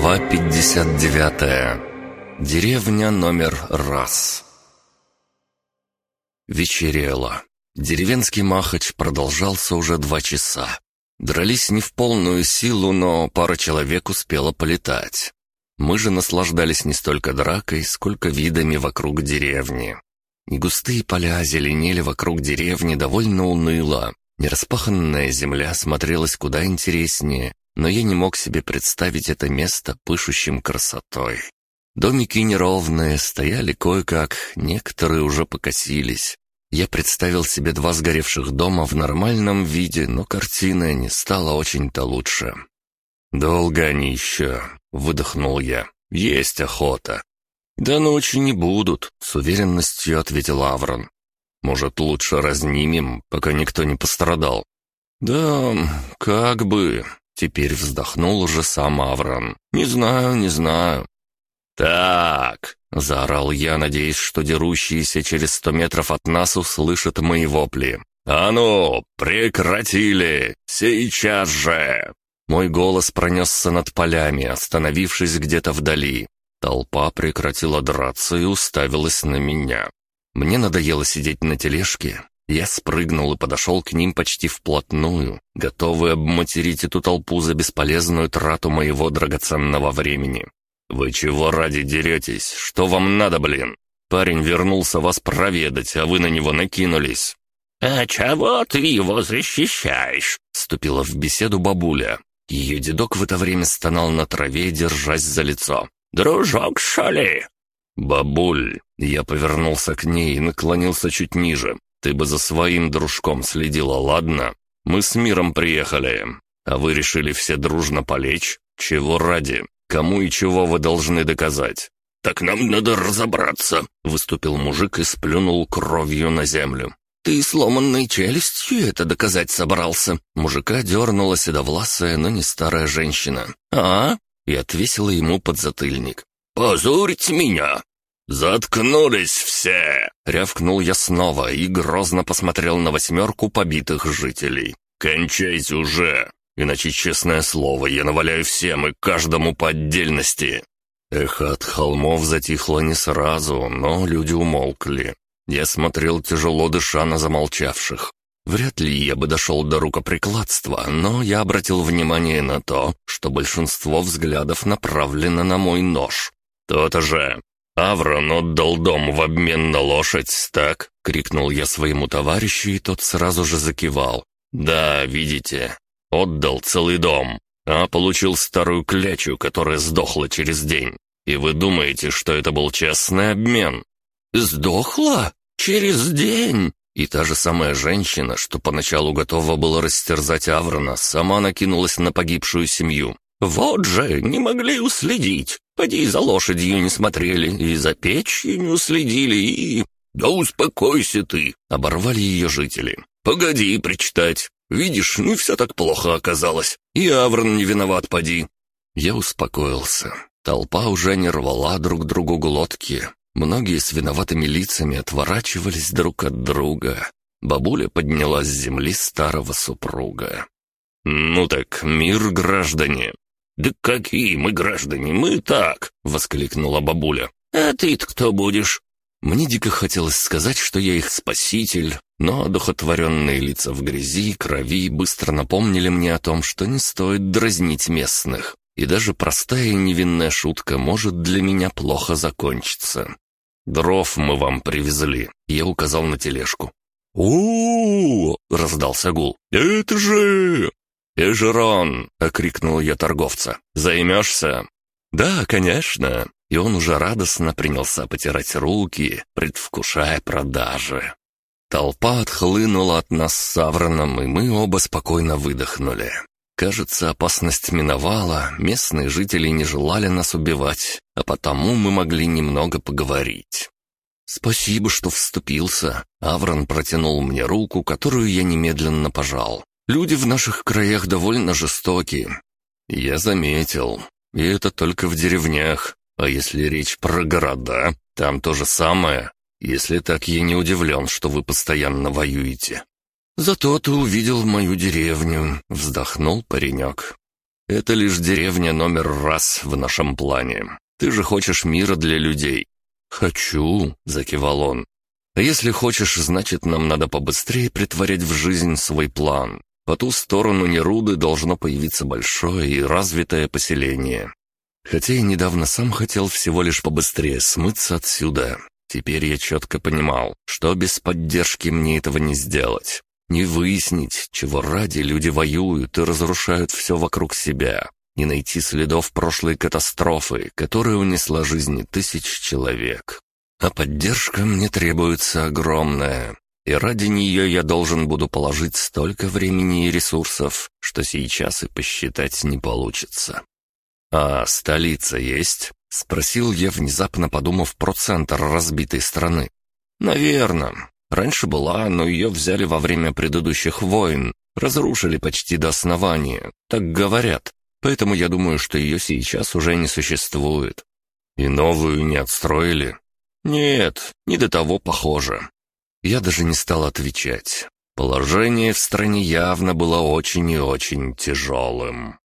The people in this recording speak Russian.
Глава 59. Деревня номер раз. Вечерело. Деревенский махач продолжался уже два часа. Дрались не в полную силу, но пара человек успела полетать. Мы же наслаждались не столько дракой, сколько видами вокруг деревни. Негустые поля зеленели вокруг деревни довольно уныло. Нераспаханная земля смотрелась куда интереснее, но я не мог себе представить это место пышущим красотой. Домики неровные, стояли кое-как, некоторые уже покосились. Я представил себе два сгоревших дома в нормальном виде, но картина не стала очень-то лучше. «Долго они еще?» — выдохнул я. «Есть охота». «Да ночи не будут», — с уверенностью ответил Аврон. «Может, лучше разнимем, пока никто не пострадал?» «Да, как бы...» Теперь вздохнул уже сам Аврон. «Не знаю, не знаю». «Так!» — заорал я, надеясь, что дерущиеся через сто метров от нас услышат мои вопли. «А ну, прекратили! Сейчас же!» Мой голос пронесся над полями, остановившись где-то вдали. Толпа прекратила драться и уставилась на меня. Мне надоело сидеть на тележке, я спрыгнул и подошел к ним почти вплотную, готовый обматерить эту толпу за бесполезную трату моего драгоценного времени. «Вы чего ради деретесь? Что вам надо, блин? Парень вернулся вас проведать, а вы на него накинулись». «А чего ты его защищаешь?» — вступила в беседу бабуля. Ее дедок в это время стонал на траве, держась за лицо. «Дружок, что ли?» «Бабуль!» Я повернулся к ней и наклонился чуть ниже. Ты бы за своим дружком следила, ладно? Мы с миром приехали, а вы решили все дружно полечь? Чего ради? Кому и чего вы должны доказать?» «Так нам надо разобраться», — выступил мужик и сплюнул кровью на землю. «Ты сломанной челюстью это доказать собрался?» Мужика дернула седовласая, но не старая женщина. «А?» И отвесила ему подзатыльник. «Позорить меня! «Заткнулись все!» — рявкнул я снова и грозно посмотрел на восьмерку побитых жителей. «Кончайте уже! Иначе, честное слово, я наваляю всем и каждому по отдельности!» Эхо от холмов затихло не сразу, но люди умолкли. Я смотрел тяжело дыша на замолчавших. Вряд ли я бы дошел до рукоприкладства, но я обратил внимание на то, что большинство взглядов направлено на мой нож. «То-то же! «Аврон отдал дом в обмен на лошадь, так?» — крикнул я своему товарищу, и тот сразу же закивал. «Да, видите, отдал целый дом, а получил старую клячу, которая сдохла через день. И вы думаете, что это был честный обмен?» «Сдохла? Через день?» И та же самая женщина, что поначалу готова была растерзать Аврона, сама накинулась на погибшую семью. «Вот же, не могли уследить. Поди за лошадью не смотрели, и за печью не уследили, и...» «Да успокойся ты!» — оборвали ее жители. «Погоди причитать. Видишь, не все так плохо оказалось. И Аврон не виноват, поди». Я успокоился. Толпа уже не рвала друг другу глотки. Многие с виноватыми лицами отворачивались друг от друга. Бабуля подняла с земли старого супруга. «Ну так, мир, граждане!» «Да какие мы граждане, мы так!» — воскликнула бабуля. «А ты-то кто будешь?» Мне дико хотелось сказать, что я их спаситель, но одухотворенные лица в грязи и крови быстро напомнили мне о том, что не стоит дразнить местных, и даже простая невинная шутка может для меня плохо закончиться. «Дров мы вам привезли», — я указал на тележку. у, -у, -у раздался гул. «Это же...» «Эжерон!» — окрикнул я торговца. «Займешься?» «Да, конечно!» И он уже радостно принялся потирать руки, предвкушая продажи. Толпа отхлынула от нас с Савроном, и мы оба спокойно выдохнули. Кажется, опасность миновала, местные жители не желали нас убивать, а потому мы могли немного поговорить. «Спасибо, что вступился». Аврон протянул мне руку, которую я немедленно пожал. Люди в наших краях довольно жестокие. Я заметил. И это только в деревнях. А если речь про города, там то же самое. Если так, я не удивлен, что вы постоянно воюете. Зато ты увидел мою деревню, вздохнул паренек. Это лишь деревня номер раз в нашем плане. Ты же хочешь мира для людей». «Хочу», — закивал он. «А если хочешь, значит, нам надо побыстрее притворять в жизнь свой план. По ту сторону Неруды должно появиться большое и развитое поселение. Хотя я недавно сам хотел всего лишь побыстрее смыться отсюда. Теперь я четко понимал, что без поддержки мне этого не сделать. Не выяснить, чего ради люди воюют и разрушают все вокруг себя. Не найти следов прошлой катастрофы, которая унесла жизни тысяч человек. А поддержка мне требуется огромная. И ради нее я должен буду положить столько времени и ресурсов, что сейчас и посчитать не получится. «А столица есть?» — спросил я, внезапно подумав про центр разбитой страны. «Наверно. Раньше была, но ее взяли во время предыдущих войн, разрушили почти до основания, так говорят. Поэтому я думаю, что ее сейчас уже не существует. И новую не отстроили? Нет, не до того похоже. Я даже не стал отвечать. Положение в стране явно было очень и очень тяжелым.